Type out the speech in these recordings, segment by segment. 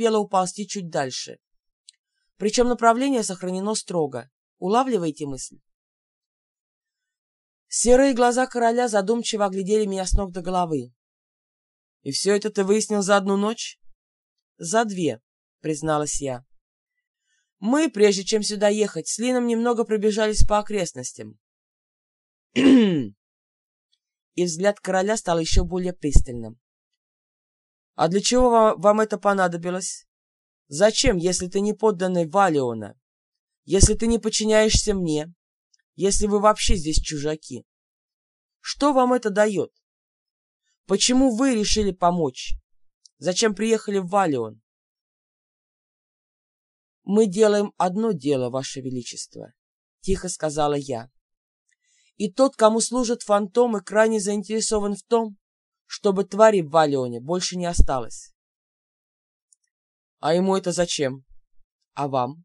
успела уползти чуть дальше. Причем направление сохранено строго. Улавливаете мысль? Серые глаза короля задумчиво оглядели меня с ног до головы. — И все это ты выяснил за одну ночь? — За две, — призналась я. Мы, прежде чем сюда ехать, с Лином немного пробежались по окрестностям. И взгляд короля стал еще более пристальным. — А для чего вам, вам это понадобилось? Зачем, если ты не подданный Валиона? Если ты не подчиняешься мне? если вы вообще здесь чужаки? Что вам это дает? Почему вы решили помочь? Зачем приехали в Валион? «Мы делаем одно дело, Ваше Величество», — тихо сказала я. «И тот, кому служат фантомы, крайне заинтересован в том, чтобы твари в Валионе больше не осталось». «А ему это зачем? А вам?»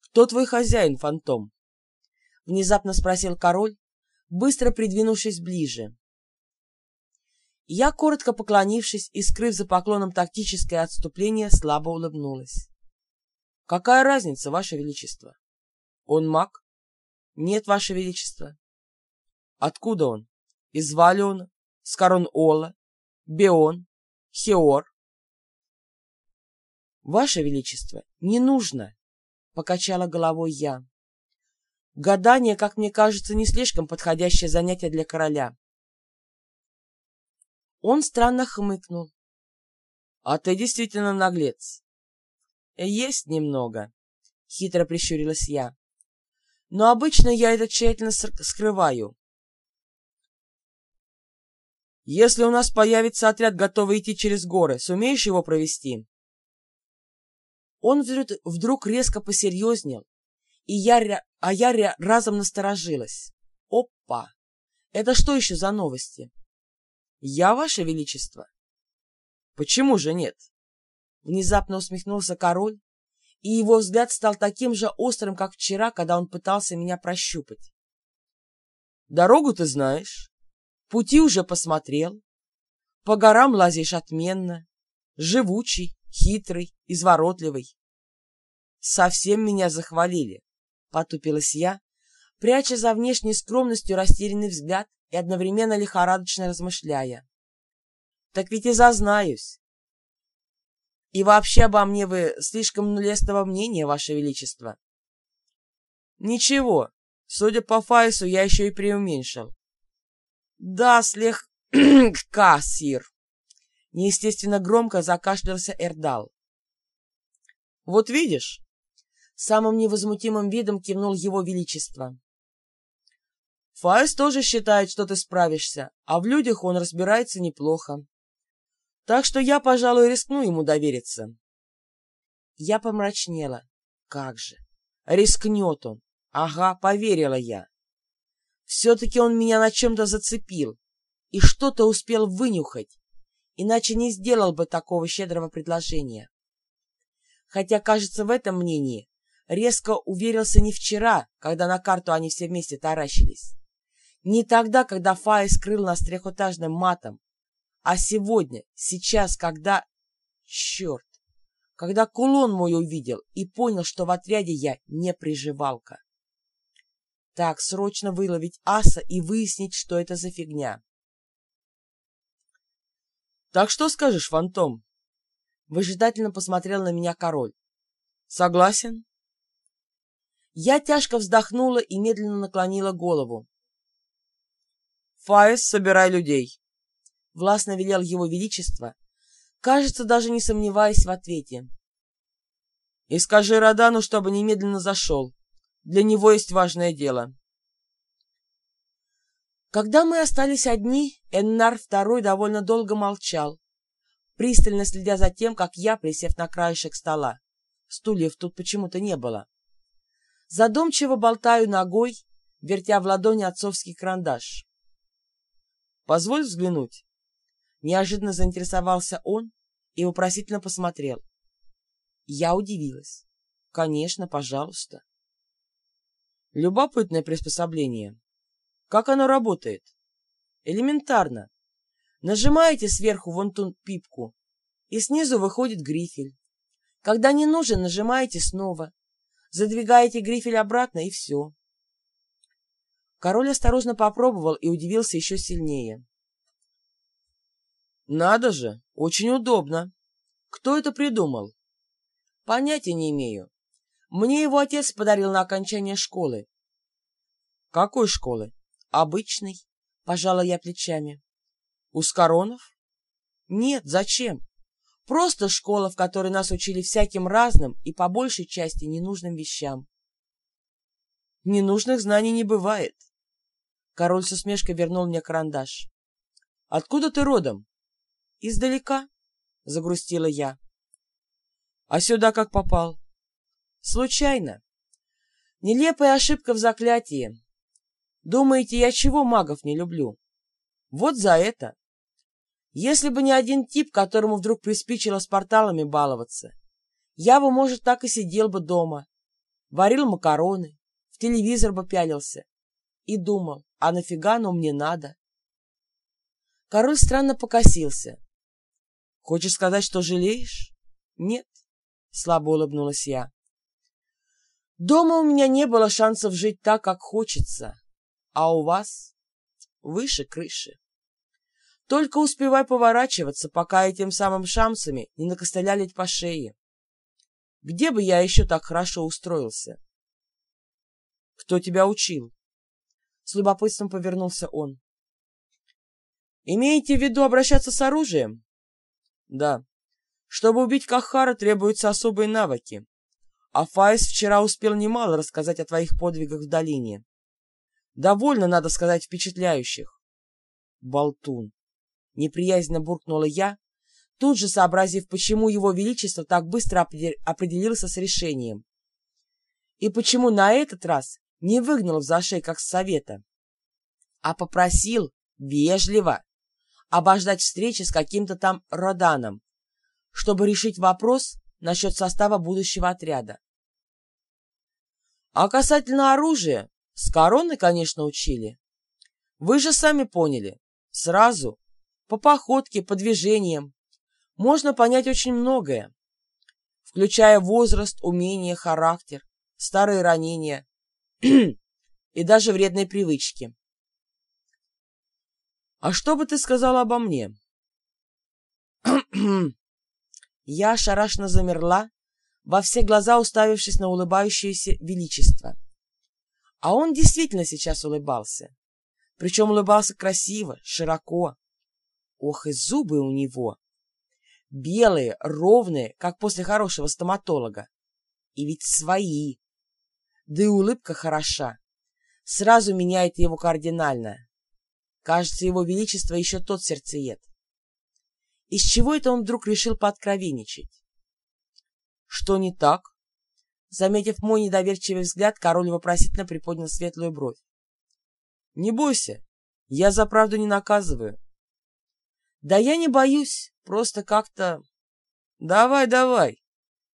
«Кто твой хозяин, фантом?» внезапно спросил король, быстро придвинувшись ближе. Я, коротко поклонившись и скрыв за поклоном тактическое отступление, слабо улыбнулась. — Какая разница, Ваше Величество? — Он маг? — Нет, Ваше Величество. — Откуда он? Из Валиона? С корон Ола? Беон? Хеор? — Ваше Величество, не нужно! — покачала головой я. Гадание, как мне кажется, не слишком подходящее занятие для короля. Он странно хмыкнул. — А ты действительно наглец. — Есть немного, — хитро прищурилась я. — Но обычно я это тщательно скрываю. — Если у нас появится отряд, готовый идти через горы, сумеешь его провести? Он вдруг резко посерьезнел, и я, а я разом насторожилась. Опа! Это что еще за новости? Я, Ваше Величество? Почему же нет? Внезапно усмехнулся король, и его взгляд стал таким же острым, как вчера, когда он пытался меня прощупать. Дорогу ты знаешь, пути уже посмотрел, по горам лазишь отменно, живучий, хитрый, изворотливый. Совсем меня захвалили. — потупилась я, пряча за внешней скромностью растерянный взгляд и одновременно лихорадочно размышляя. «Так ведь и зазнаюсь. И вообще обо мне вы слишком лестного мнения, Ваше Величество». «Ничего, судя по Файсу, я еще и преуменьшил». «Да, слег... кассир!» Неестественно громко закашлялся Эрдал. «Вот видишь, Самым невозмутимым видом кивнул его величество. Фаис тоже считает, что ты справишься, а в людях он разбирается неплохо. Так что я, пожалуй, рискну ему довериться. Я помрачнела. Как же? Рискнет он. Ага, поверила я. Все-таки он меня на чем-то зацепил и что-то успел вынюхать, иначе не сделал бы такого щедрого предложения. Хотя, кажется, в этом мнении резко уверился не вчера, когда на карту они все вместе таращились, не тогда, когда Фай скрыл нас трехэтажным матом, а сегодня, сейчас, когда... Черт! Когда кулон мой увидел и понял, что в отряде я не приживалка. Так, срочно выловить аса и выяснить, что это за фигня. «Так что скажешь, фантом?» Выжидательно посмотрел на меня король. «Согласен?» Я тяжко вздохнула и медленно наклонила голову. «Фаис, собирай людей!» — властно велел его величество, кажется, даже не сомневаясь в ответе. «И скажи Родану, чтобы немедленно зашел. Для него есть важное дело». Когда мы остались одни, Эннар II довольно долго молчал, пристально следя за тем, как я, присев на краешек стола, стульев тут почему-то не было, Задумчиво болтаю ногой, вертя в ладони отцовский карандаш. «Позволь взглянуть?» Неожиданно заинтересовался он и вопросительно посмотрел. Я удивилась. «Конечно, пожалуйста». Любопытное приспособление. Как оно работает? Элементарно. Нажимаете сверху вон ту пипку, и снизу выходит грифель. Когда не нужен, нажимаете снова, задвигаете грифель обратно и все. Король осторожно попробовал и удивился еще сильнее. «Надо же, очень удобно. Кто это придумал?» «Понятия не имею. Мне его отец подарил на окончание школы». «Какой школы?» «Обычной», — пожала я плечами. «У Скоронов?» «Нет, зачем? Просто школа, в которой нас учили всяким разным и по большей части ненужным вещам». «Ненужных знаний не бывает». Король с усмешкой вернул мне карандаш. «Откуда ты родом?» «Издалека», — загрустила я. «А сюда как попал?» «Случайно. Нелепая ошибка в заклятии. Думаете, я чего магов не люблю? Вот за это. Если бы не один тип, которому вдруг приспичило с порталами баловаться, я бы, может, так и сидел бы дома, варил макароны, в телевизор бы пялился и думал, а нафига оно мне надо? Король странно покосился. Хочешь сказать, что жалеешь? Нет, слабо улыбнулась я. Дома у меня не было шансов жить так, как хочется, а у вас выше крыши. Только успевай поворачиваться, пока этим самым шамсами не накостыляли по шее. Где бы я еще так хорошо устроился? Кто тебя учил? С любопытством повернулся он. Имеете в виду обращаться с оружием? Да. Чтобы убить Кахара, требуются особые навыки. А Фаис вчера успел немало рассказать о твоих подвигах в долине. Довольно, надо сказать, впечатляющих. Болтун. Неприязненно буркнула я, тут же сообразив, почему его величество так быстро определился с решением. И почему на этот раз не выгнал в зашей, как с совета, а попросил вежливо обождать встречи с каким-то там Роданом, чтобы решить вопрос насчет состава будущего отряда. А касательно оружия, с короны, конечно, учили. Вы же сами поняли. Сразу, по походке, по движениям, можно понять очень многое, включая возраст, умение, характер, старые ранения и даже вредные привычки. А что бы ты сказала обо мне? Я ошарашенно замерла, во все глаза уставившись на улыбающееся величество. А он действительно сейчас улыбался. Причем улыбался красиво, широко. Ох, и зубы у него! Белые, ровные, как после хорошего стоматолога. И ведь свои. Да и улыбка хороша. Сразу меняет его кардинально. Кажется, его величество еще тот сердцеед. Из чего это он вдруг решил пооткровенничать? Что не так? Заметив мой недоверчивый взгляд, король вопросительно приподнял светлую бровь. Не бойся, я за правду не наказываю. Да я не боюсь, просто как-то... Давай, давай.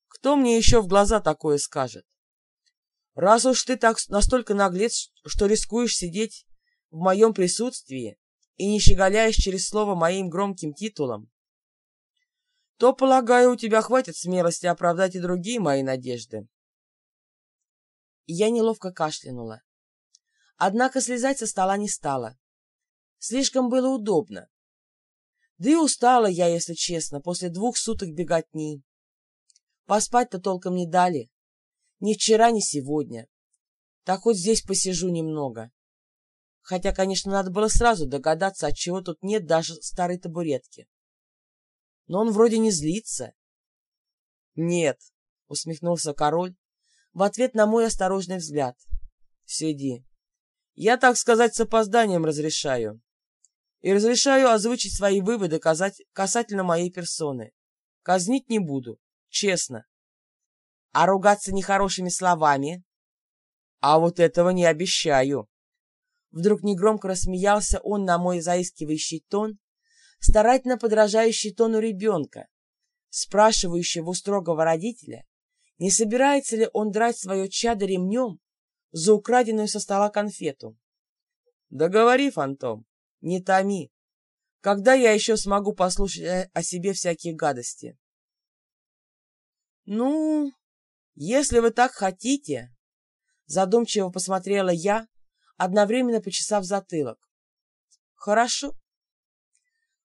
Кто мне еще в глаза такое скажет? Раз уж ты так настолько наглец, что рискуешь сидеть в моем присутствии и не щеголяешь через слово моим громким титулом, то, полагаю, у тебя хватит смелости оправдать и другие мои надежды. Я неловко кашлянула. Однако слезать со стола не стала. Слишком было удобно. Да и устала я, если честно, после двух суток беготни. Поспать-то толком не дали. Ни вчера, ни сегодня. Так хоть здесь посижу немного. Хотя, конечно, надо было сразу догадаться, от чего тут нет даже старой табуретки. Но он вроде не злится. «Нет», — усмехнулся король в ответ на мой осторожный взгляд. «Сиди. Я, так сказать, с опозданием разрешаю. И разрешаю озвучить свои выводы касательно моей персоны. Казнить не буду, честно. А ругаться нехорошими словами? А вот этого не обещаю. Вдруг негромко рассмеялся он на мой заискивающий тон, старательно подражающий тону ребенка, спрашивающего у строгого родителя, не собирается ли он драть свое чадо ремнем за украденную со стола конфету. «Да фантом, не томи. Когда я еще смогу послушать о себе всякие гадости? Ну, если вы так хотите, задумчиво посмотрела я, одновременно почесав затылок. Хорошо.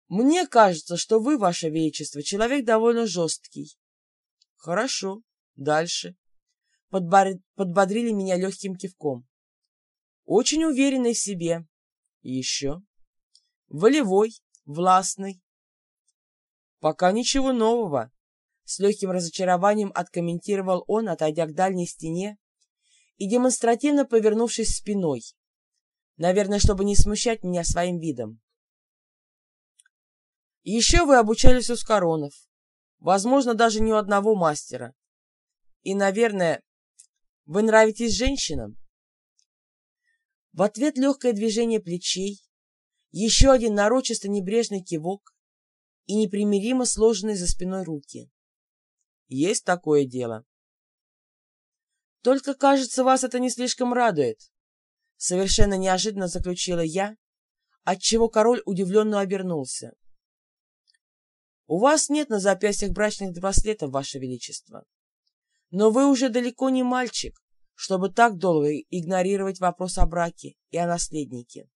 Мне кажется, что вы, ваше величество, человек довольно жесткий. Хорошо. Дальше. Подбор... Подбодрили меня легким кивком. Очень уверенный в себе. Еще. Волевой, властный. Пока ничего нового. С легким разочарованием откомментировал он, отойдя к дальней стене и демонстративно повернувшись спиной. Наверное, чтобы не смущать меня своим видом. Еще вы обучались у Скоронов. Возможно, даже не у одного мастера. И, наверное, вы нравитесь женщинам. В ответ легкое движение плечей, еще один нарочисто небрежный кивок и непримиримо сложенные за спиной руки. Есть такое дело. Только, кажется, вас это не слишком радует. Совершенно неожиданно заключила я, отчего король удивленно обернулся. У вас нет на запястьях брачных браслетов, ваше величество. Но вы уже далеко не мальчик, чтобы так долго игнорировать вопрос о браке и о наследнике.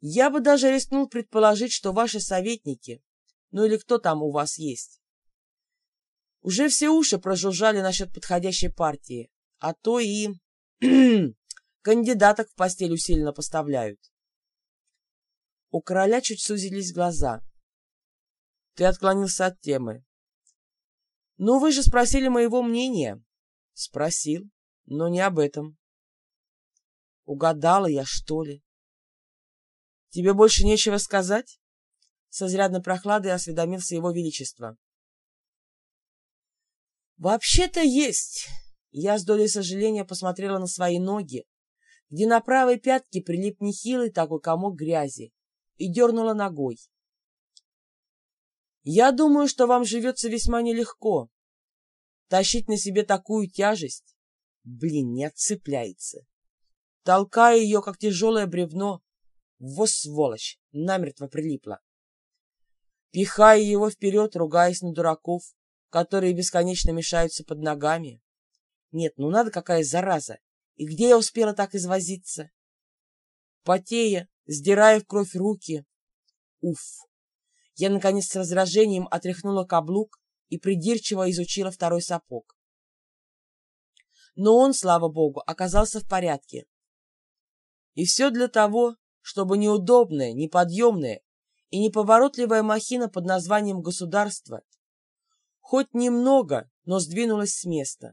Я бы даже рискнул предположить, что ваши советники, ну или кто там у вас есть, уже все уши прожужжали насчет подходящей партии, а то и кандидаток в постель усиленно поставляют. У короля чуть сузились глаза. Ты отклонился от темы. Ну, вы же спросили моего мнения. Спросил, но не об этом. Угадала я, что ли? Тебе больше нечего сказать? С изрядной прохладой осведомился его величество. Вообще-то есть. Я с долей сожаления посмотрела на свои ноги, где на правой пятке прилип нехилый такой комок грязи, и дернула ногой. Я думаю, что вам живется весьма нелегко. Тащить на себе такую тяжесть, блин, не отцепляется. Толкая ее, как тяжелое бревно, во сволочь, намертво прилипла. Пихая его вперед, ругаясь на дураков, которые бесконечно мешаются под ногами. Нет, ну надо какая зараза. И где я успела так извозиться? Потея, сдирая в кровь руки. Уф! Я, наконец, с раздражением отряхнула каблук и придирчиво изучила второй сапог. Но он, слава богу, оказался в порядке. И все для того, чтобы неудобная, неподъемная и неповоротливая махина под названием государство хоть немного, но сдвинулась с места.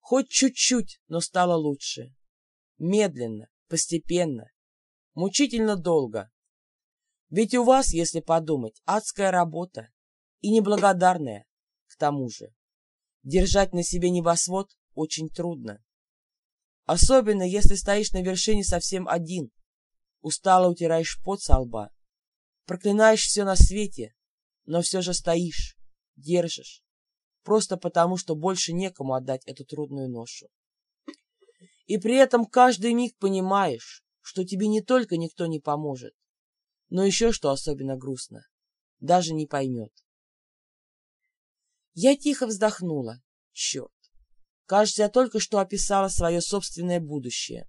Хоть чуть-чуть, но стало лучше. Медленно, постепенно, мучительно долго. Ведь у вас, если подумать, адская работа и неблагодарная, к тому же. Держать на себе небосвод очень трудно. Особенно, если стоишь на вершине совсем один, устало утираешь пот со лба, проклинаешь все на свете, но все же стоишь, держишь, просто потому, что больше некому отдать эту трудную ношу. И при этом каждый миг понимаешь, что тебе не только никто не поможет, но еще, что особенно грустно, даже не поймет. Я тихо вздохнула. Черт. Кажется, я только что описала свое собственное будущее.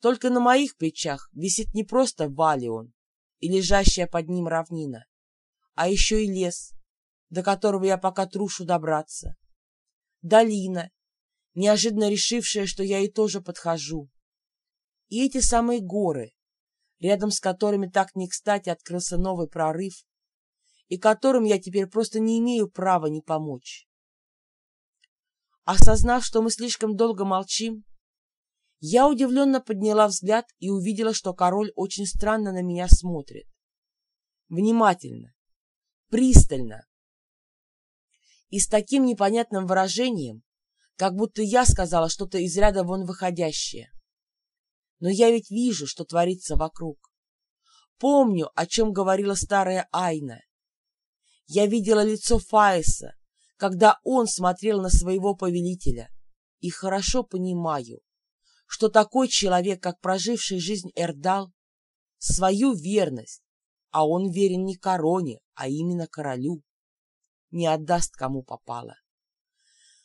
Только на моих плечах висит не просто Валион и лежащая под ним равнина, а еще и лес, до которого я пока трушу добраться. Долина, неожиданно решившая, что я ей тоже подхожу. И эти самые горы, рядом с которыми так не кстати открылся новый прорыв, и которым я теперь просто не имею права не помочь. Осознав, что мы слишком долго молчим, я удивленно подняла взгляд и увидела, что король очень странно на меня смотрит. Внимательно, пристально. И с таким непонятным выражением, как будто я сказала что-то из ряда вон выходящее. Но я ведь вижу, что творится вокруг. Помню, о чем говорила старая Айна. Я видела лицо Фаиса, когда он смотрел на своего повелителя, и хорошо понимаю, что такой человек, как проживший жизнь Эрдал, свою верность, а он верен не короне, а именно королю. Не отдаст кому попало.